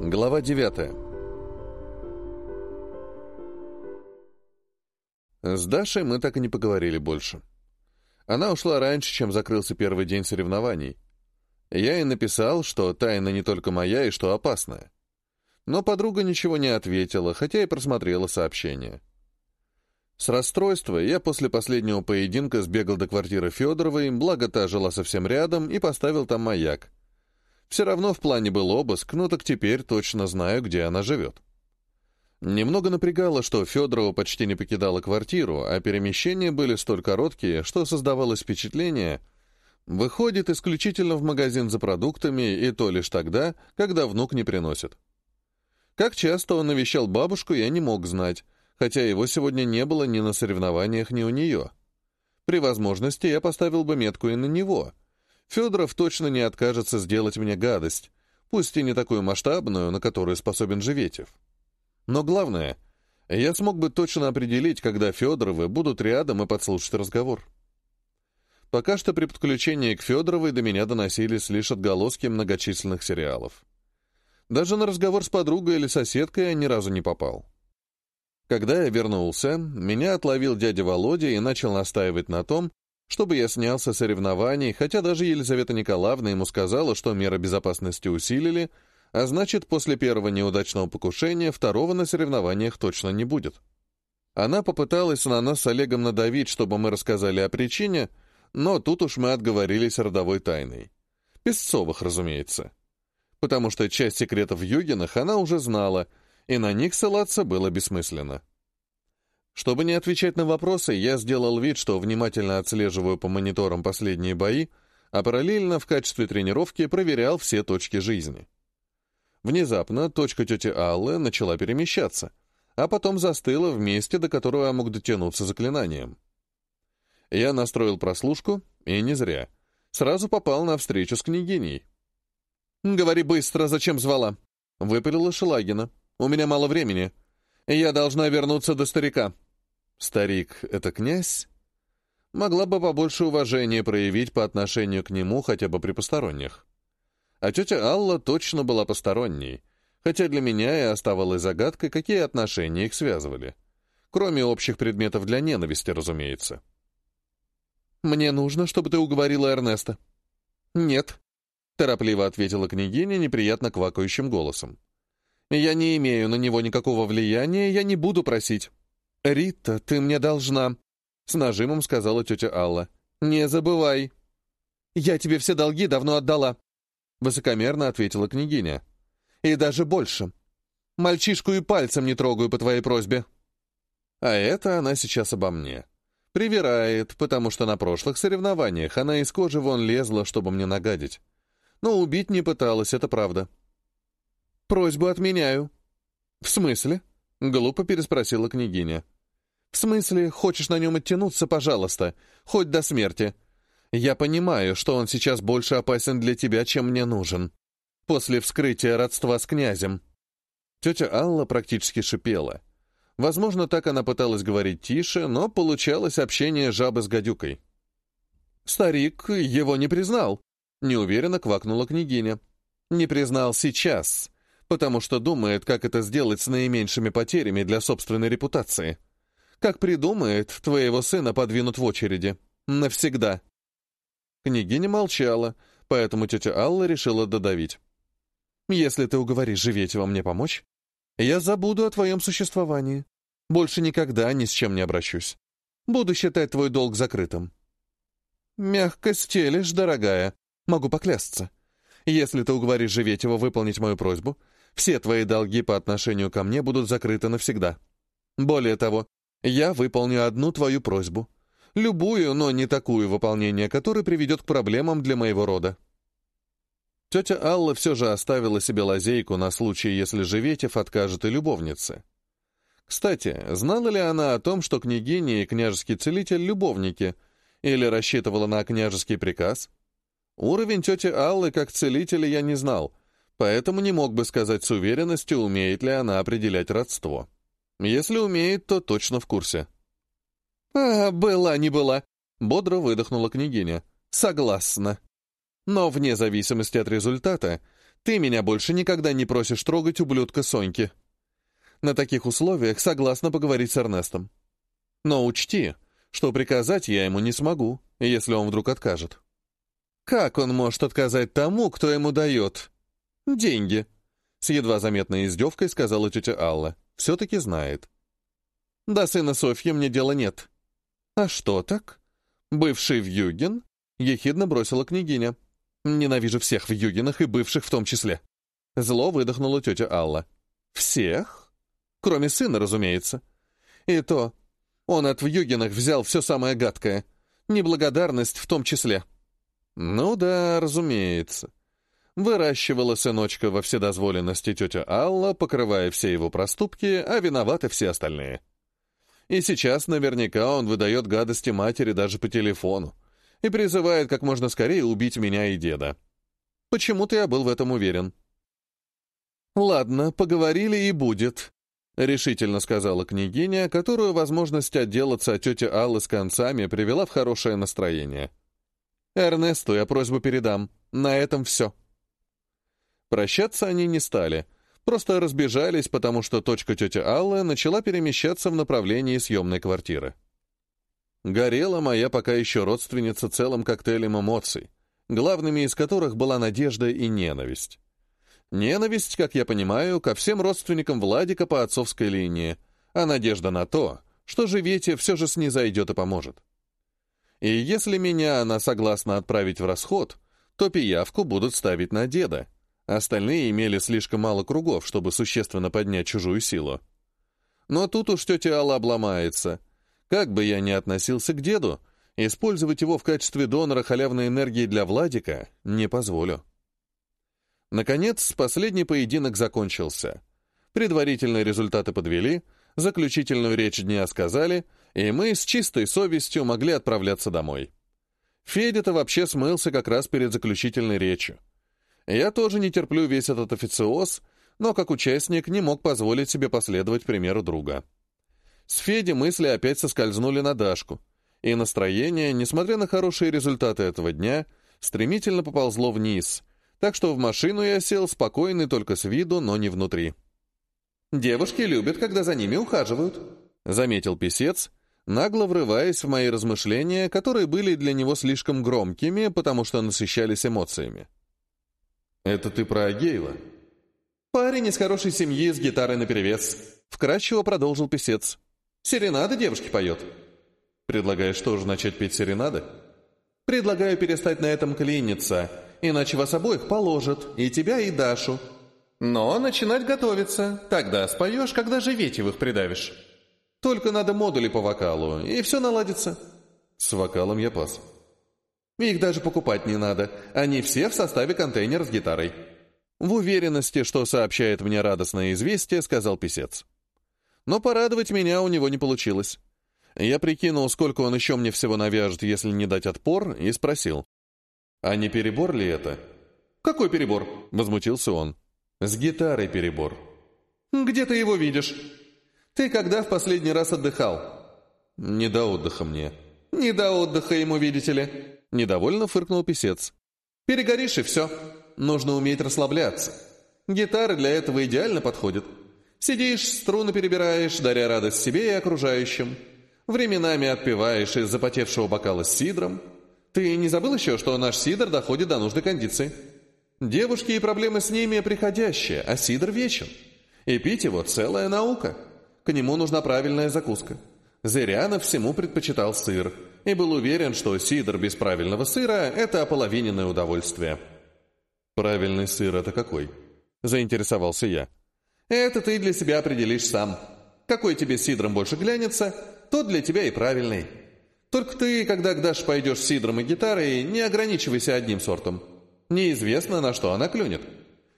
Глава 9 С Дашей мы так и не поговорили больше. Она ушла раньше, чем закрылся первый день соревнований. Я ей написал, что тайна не только моя и что опасная. Но подруга ничего не ответила, хотя и просмотрела сообщение. С расстройства я после последнего поединка сбегал до квартиры Федоровой, благо та жила совсем рядом, и поставил там маяк. Все равно в плане был обыск, но так теперь точно знаю, где она живет. Немного напрягало, что Федорова почти не покидала квартиру, а перемещения были столь короткие, что создавалось впечатление, выходит исключительно в магазин за продуктами, и то лишь тогда, когда внук не приносит. Как часто он навещал бабушку, я не мог знать, хотя его сегодня не было ни на соревнованиях, ни у нее. При возможности я поставил бы метку и на него — Федоров точно не откажется сделать мне гадость, пусть и не такую масштабную, на которую способен Живетев. Но главное, я смог бы точно определить, когда Федоровы будут рядом и подслушать разговор. Пока что при подключении к Федоровой до меня доносились лишь отголоски многочисленных сериалов. Даже на разговор с подругой или соседкой я ни разу не попал. Когда я вернулся, меня отловил дядя Володя и начал настаивать на том, чтобы я снялся с соревнований, хотя даже Елизавета Николаевна ему сказала, что меры безопасности усилили, а значит, после первого неудачного покушения второго на соревнованиях точно не будет. Она попыталась на нас с Олегом надавить, чтобы мы рассказали о причине, но тут уж мы отговорились родовой тайной. Песцовых, разумеется. Потому что часть секретов Югинах она уже знала, и на них ссылаться было бессмысленно. Чтобы не отвечать на вопросы, я сделал вид, что внимательно отслеживаю по мониторам последние бои, а параллельно в качестве тренировки проверял все точки жизни. Внезапно точка тети Аллы начала перемещаться, а потом застыла в месте, до которого я мог дотянуться заклинанием. Я настроил прослушку, и не зря. Сразу попал на встречу с княгиней. «Говори быстро, зачем звала?» — выпалила Шелагина. «У меня мало времени. Я должна вернуться до старика». Старик — это князь? Могла бы побольше уважения проявить по отношению к нему хотя бы при посторонних. А тетя Алла точно была посторонней, хотя для меня и оставалось загадкой, какие отношения их связывали. Кроме общих предметов для ненависти, разумеется. «Мне нужно, чтобы ты уговорила Эрнеста». «Нет», — торопливо ответила княгиня неприятно квакающим голосом. «Я не имею на него никакого влияния, я не буду просить». «Рита, ты мне должна», — с нажимом сказала тетя Алла. «Не забывай». «Я тебе все долги давно отдала», — высокомерно ответила княгиня. «И даже больше. Мальчишку и пальцем не трогаю по твоей просьбе». А это она сейчас обо мне. Привирает, потому что на прошлых соревнованиях она из кожи вон лезла, чтобы мне нагадить. Но убить не пыталась, это правда. «Просьбу отменяю». «В смысле?» — глупо переспросила княгиня. «В смысле, хочешь на нем оттянуться, пожалуйста, хоть до смерти. Я понимаю, что он сейчас больше опасен для тебя, чем мне нужен. После вскрытия родства с князем». Тетя Алла практически шипела. Возможно, так она пыталась говорить тише, но получалось общение жабы с гадюкой. «Старик его не признал», — неуверенно квакнула княгиня. «Не признал сейчас, потому что думает, как это сделать с наименьшими потерями для собственной репутации». Как придумает, твоего сына подвинут в очереди. Навсегда. Княгиня молчала, поэтому тетя Алла решила додавить. «Если ты уговоришь Живетева мне помочь, я забуду о твоем существовании. Больше никогда ни с чем не обращусь. Буду считать твой долг закрытым». «Мягко стелишь, дорогая. Могу поклясться. Если ты уговоришь Живетева выполнить мою просьбу, все твои долги по отношению ко мне будут закрыты навсегда. Более того, я выполню одну твою просьбу. Любую, но не такую выполнение, которое приведет к проблемам для моего рода. Тетя Алла все же оставила себе лазейку на случай, если Живетев откажет и любовнице. Кстати, знала ли она о том, что княгиня и княжеский целитель — любовники, или рассчитывала на княжеский приказ? Уровень тети Аллы как целителя я не знал, поэтому не мог бы сказать с уверенностью, умеет ли она определять родство. Если умеет, то точно в курсе. «А, была не была», — бодро выдохнула княгиня. «Согласна. Но вне зависимости от результата, Ты меня больше никогда не просишь трогать ублюдка Соньки. На таких условиях согласна поговорить с Эрнестом. Но учти, что приказать я ему не смогу, если он вдруг откажет. Как он может отказать тому, кто ему дает? Деньги. С едва заметной издевкой сказала тетя Алла. Все-таки знает. До сына Софьи мне дела нет. А что так? Бывший Вьюгин? Ехидно бросила княгиня. Ненавижу всех Вьюгинах и бывших в том числе. Зло выдохнула тетя Алла. Всех? Кроме сына, разумеется. И то, он от Вьюгинах взял все самое гадкое. Неблагодарность в том числе. Ну да, разумеется. Выращивала сыночка во вседозволенности тетя Алла, покрывая все его проступки, а виноваты все остальные. И сейчас наверняка он выдает гадости матери даже по телефону и призывает как можно скорее убить меня и деда. Почему-то я был в этом уверен. «Ладно, поговорили и будет», — решительно сказала княгиня, которую возможность отделаться от тети Аллы с концами привела в хорошее настроение. «Эрнесту я просьбу передам. На этом все». Прощаться они не стали, просто разбежались, потому что точка тети Аллы начала перемещаться в направлении съемной квартиры. Горела моя пока еще родственница целым коктейлем эмоций, главными из которых была надежда и ненависть. Ненависть, как я понимаю, ко всем родственникам Владика по отцовской линии, а надежда на то, что Живете все же снизойдет и поможет. И если меня она согласна отправить в расход, то пиявку будут ставить на деда. Остальные имели слишком мало кругов, чтобы существенно поднять чужую силу. Но тут уж тетя Алла обломается. Как бы я ни относился к деду, использовать его в качестве донора халявной энергии для Владика не позволю. Наконец, последний поединок закончился. Предварительные результаты подвели, заключительную речь дня сказали, и мы с чистой совестью могли отправляться домой. Федя-то вообще смылся как раз перед заключительной речью. Я тоже не терплю весь этот официоз, но как участник не мог позволить себе последовать примеру друга. С Феди мысли опять соскользнули на Дашку, и настроение, несмотря на хорошие результаты этого дня, стремительно поползло вниз — так что в машину я сел спокойный только с виду, но не внутри. «Девушки любят, когда за ними ухаживают», — заметил писец, нагло врываясь в мои размышления, которые были для него слишком громкими, потому что насыщались эмоциями. «Это ты про Агеева?» «Парень из хорошей семьи с гитарой наперевес», — вкратчиво продолжил писец. «Серенады девушки поет». «Предлагаешь тоже начать петь серенады?» «Предлагаю перестать на этом клиниться иначе вас обоих положат, и тебя, и Дашу. Но начинать готовиться, тогда споешь, когда же Ветевых придавишь. Только надо модули по вокалу, и все наладится. С вокалом я пас. Их даже покупать не надо, они все в составе контейнера с гитарой. В уверенности, что сообщает мне радостное известие, сказал писец. Но порадовать меня у него не получилось. Я прикинул, сколько он еще мне всего навяжет, если не дать отпор, и спросил. «А не перебор ли это?» «Какой перебор?» — возмутился он. «С гитарой перебор». «Где ты его видишь?» «Ты когда в последний раз отдыхал?» «Не до отдыха мне». «Не до отдыха ему, видите ли?» Недовольно фыркнул писец. «Перегоришь и все. Нужно уметь расслабляться. Гитара для этого идеально подходит. Сидишь, струны перебираешь, даря радость себе и окружающим. Временами отпиваешь из запотевшего бокала с сидром, ты не забыл еще, что наш сидр доходит до нужной кондиции? Девушки и проблемы с ними приходящие, а сидр вечен. И пить его целая наука. К нему нужна правильная закуска. Зырянов всему предпочитал сыр и был уверен, что сидр без правильного сыра – это ополовиненное удовольствие. «Правильный сыр – это какой?» – заинтересовался я. «Это ты для себя определишь сам. Какой тебе сидром больше глянется, тот для тебя и правильный». Только ты, когда к Даше пойдешь с сидром и гитарой, не ограничивайся одним сортом. Неизвестно, на что она клюнет.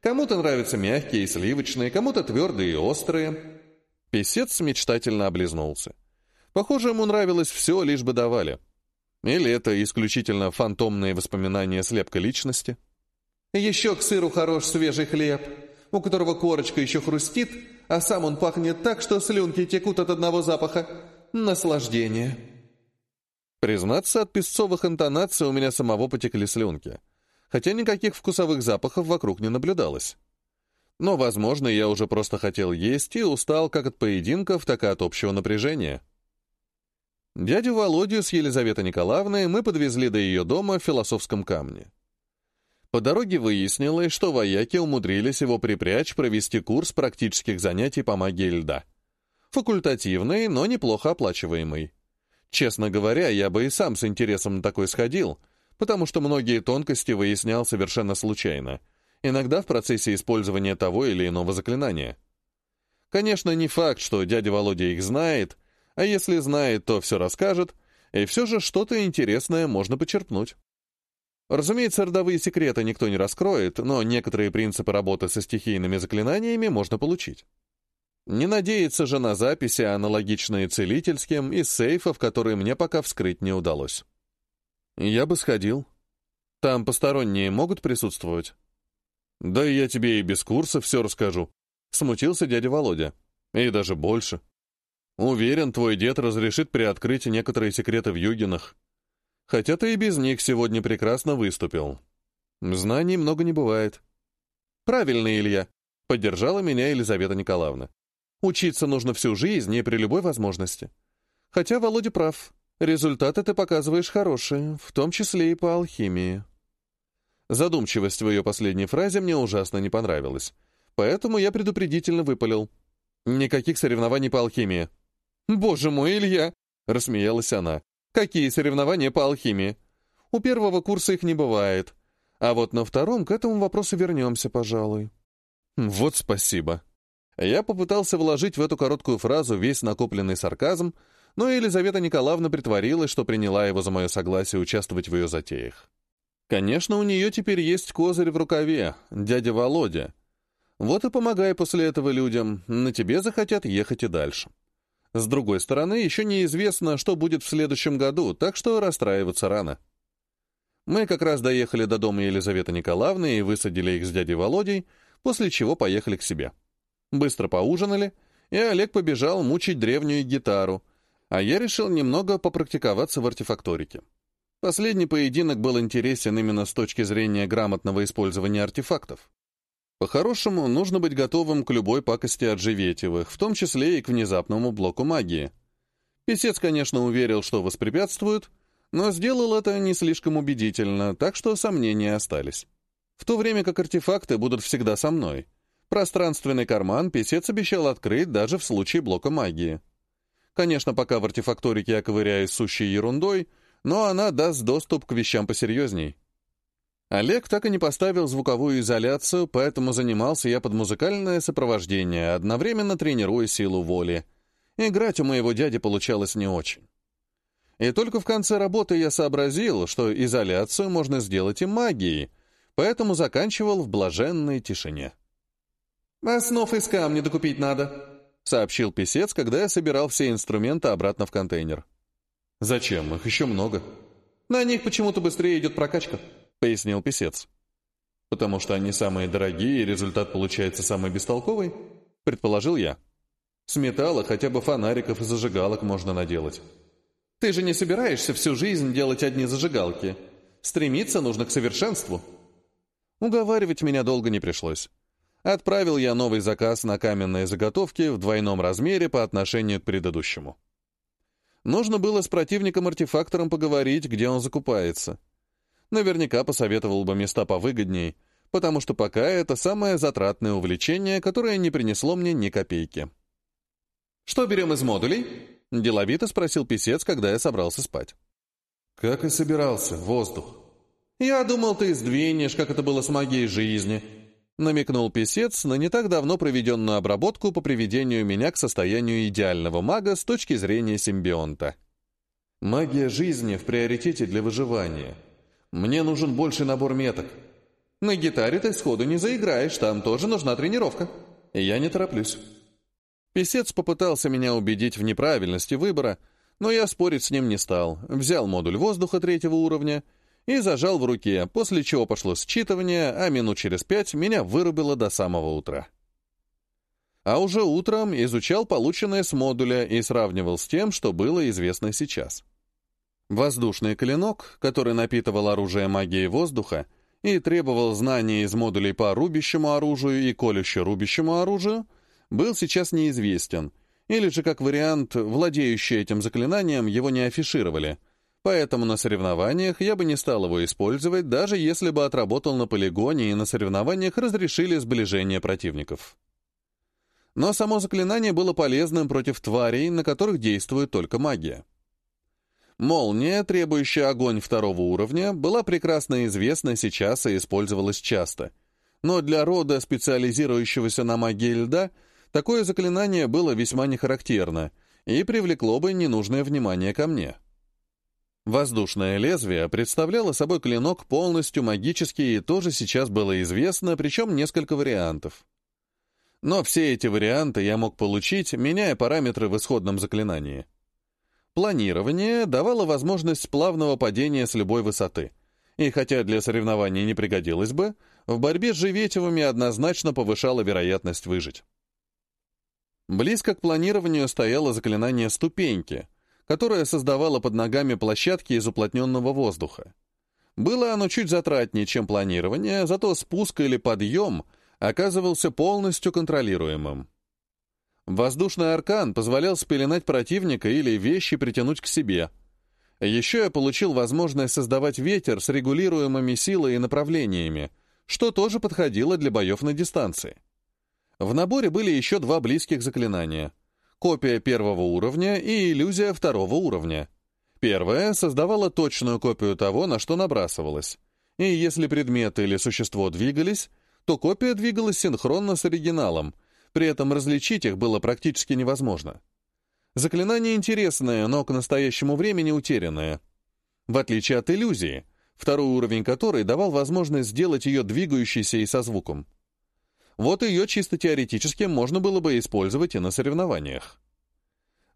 Кому-то нравятся мягкие и сливочные, кому-то твердые и острые. Песец мечтательно облизнулся. Похоже, ему нравилось все, лишь бы давали. Или это исключительно фантомные воспоминания слепка личности? Еще к сыру хорош свежий хлеб, у которого корочка еще хрустит, а сам он пахнет так, что слюнки текут от одного запаха. Наслаждение. Признаться, от песцовых интонаций у меня самого потекли слюнки. хотя никаких вкусовых запахов вокруг не наблюдалось. Но, возможно, я уже просто хотел есть и устал как от поединков, так и от общего напряжения. Дядю Володю с Елизаветой Николаевной мы подвезли до ее дома в Философском камне. По дороге выяснилось, что вояки умудрились его припрячь провести курс практических занятий по магии льда. Факультативный, но неплохо оплачиваемый. Честно говоря, я бы и сам с интересом на такой сходил, потому что многие тонкости выяснял совершенно случайно, иногда в процессе использования того или иного заклинания. Конечно, не факт, что дядя Володя их знает, а если знает, то все расскажет, и все же что-то интересное можно почерпнуть. Разумеется, родовые секреты никто не раскроет, но некоторые принципы работы со стихийными заклинаниями можно получить. Не надеяться же на записи, аналогичные целительским, из сейфов, которые мне пока вскрыть не удалось. Я бы сходил. Там посторонние могут присутствовать? Да я тебе и без курса все расскажу. Смутился дядя Володя. И даже больше. Уверен, твой дед разрешит приоткрыть некоторые секреты в Югинах. Хотя ты и без них сегодня прекрасно выступил. Знаний много не бывает. Правильно, Илья. Поддержала меня Елизавета Николаевна. Учиться нужно всю жизнь и при любой возможности. Хотя Володя прав. Результаты ты показываешь хорошие, в том числе и по алхимии. Задумчивость в ее последней фразе мне ужасно не понравилась. Поэтому я предупредительно выпалил. Никаких соревнований по алхимии. «Боже мой, Илья!» — рассмеялась она. «Какие соревнования по алхимии? У первого курса их не бывает. А вот на втором к этому вопросу вернемся, пожалуй». «Вот спасибо», я попытался вложить в эту короткую фразу весь накопленный сарказм, но Елизавета Николаевна притворилась, что приняла его за мое согласие участвовать в ее затеях. Конечно, у нее теперь есть козырь в рукаве, дядя Володя. Вот и помогай после этого людям, на тебе захотят ехать и дальше. С другой стороны, еще неизвестно, что будет в следующем году, так что расстраиваться рано. Мы как раз доехали до дома Елизаветы Николаевны и высадили их с дядей Володей, после чего поехали к себе. Быстро поужинали, и Олег побежал мучить древнюю гитару, а я решил немного попрактиковаться в артефакторике. Последний поединок был интересен именно с точки зрения грамотного использования артефактов. По-хорошему, нужно быть готовым к любой пакости от Живетевых, в том числе и к внезапному блоку магии. Песец, конечно, уверил, что воспрепятствует, но сделал это не слишком убедительно, так что сомнения остались. В то время как артефакты будут всегда со мной — Пространственный карман писец обещал открыть даже в случае блока магии. Конечно, пока в артефакторике я ковыряюсь сущей ерундой, но она даст доступ к вещам посерьезней. Олег так и не поставил звуковую изоляцию, поэтому занимался я под музыкальное сопровождение, одновременно тренируя силу воли. Играть у моего дяди получалось не очень. И только в конце работы я сообразил, что изоляцию можно сделать и магией, поэтому заканчивал в блаженной тишине. «Основ из камня докупить надо», — сообщил писец, когда я собирал все инструменты обратно в контейнер. «Зачем? Их еще много». «На них почему-то быстрее идет прокачка», — пояснил писец. «Потому что они самые дорогие, и результат получается самый бестолковый?» — предположил я. «С металла хотя бы фонариков и зажигалок можно наделать». «Ты же не собираешься всю жизнь делать одни зажигалки. Стремиться нужно к совершенству». Уговаривать меня долго не пришлось. Отправил я новый заказ на каменные заготовки в двойном размере по отношению к предыдущему. Нужно было с противником-артефактором поговорить, где он закупается. Наверняка посоветовал бы места повыгодней, потому что пока это самое затратное увлечение, которое не принесло мне ни копейки. «Что берем из модулей?» — деловито спросил писец, когда я собрался спать. «Как и собирался, воздух». «Я думал, ты сдвинешь, как это было с магией жизни», намекнул писец на не так давно проведенную обработку по приведению меня к состоянию идеального мага с точки зрения симбионта. «Магия жизни в приоритете для выживания. Мне нужен больший набор меток. На гитаре ты сходу не заиграешь, там тоже нужна тренировка. Я не тороплюсь». Песец попытался меня убедить в неправильности выбора, но я спорить с ним не стал. Взял модуль воздуха третьего уровня — и зажал в руке, после чего пошло считывание, а минут через пять меня вырубило до самого утра. А уже утром изучал полученное с модуля и сравнивал с тем, что было известно сейчас. Воздушный клинок, который напитывал оружие магией воздуха, и требовал знаний из модулей по рубящему оружию и колюще-рубящему оружию, был сейчас неизвестен, или же, как вариант, владеющие этим заклинанием его не афишировали, поэтому на соревнованиях я бы не стал его использовать, даже если бы отработал на полигоне и на соревнованиях разрешили сближение противников. Но само заклинание было полезным против тварей, на которых действует только магия. Молния, требующая огонь второго уровня, была прекрасно известна сейчас и использовалась часто. Но для рода, специализирующегося на магии льда, такое заклинание было весьма нехарактерно и привлекло бы ненужное внимание ко мне. Воздушное лезвие представляло собой клинок полностью магический и тоже сейчас было известно, причем несколько вариантов. Но все эти варианты я мог получить, меняя параметры в исходном заклинании. Планирование давало возможность плавного падения с любой высоты. И хотя для соревнований не пригодилось бы, в борьбе с Живетевыми однозначно повышала вероятность выжить. Близко к планированию стояло заклинание «ступеньки», которое создавало под ногами площадки из уплотненного воздуха. Было оно чуть затратнее, чем планирование, зато спуск или подъем оказывался полностью контролируемым. Воздушный аркан позволял спеленать противника или вещи притянуть к себе. Еще я получил возможность создавать ветер с регулируемыми силой и направлениями, что тоже подходило для боев на дистанции. В наборе были еще два близких заклинания. Копия первого уровня и иллюзия второго уровня. Первая создавала точную копию того, на что набрасывалась. И если предметы или существо двигались, то копия двигалась синхронно с оригиналом — при этом различить их было практически невозможно. Заклинание интересное, но к настоящему времени утерянное. В отличие от иллюзии, второй уровень которой давал возможность сделать ее двигающейся и со звуком. Вот ее чисто теоретически можно было бы использовать и на соревнованиях.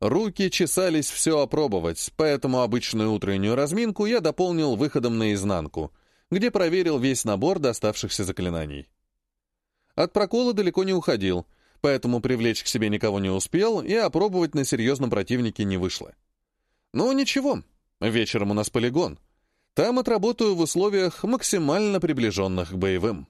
Руки чесались все опробовать, поэтому обычную утреннюю разминку я дополнил выходом наизнанку, где проверил весь набор доставшихся заклинаний. От прокола далеко не уходил, поэтому привлечь к себе никого не успел и опробовать на серьезном противнике не вышло. Ну, ничего, вечером у нас полигон. Там отработаю в условиях, максимально приближенных к боевым.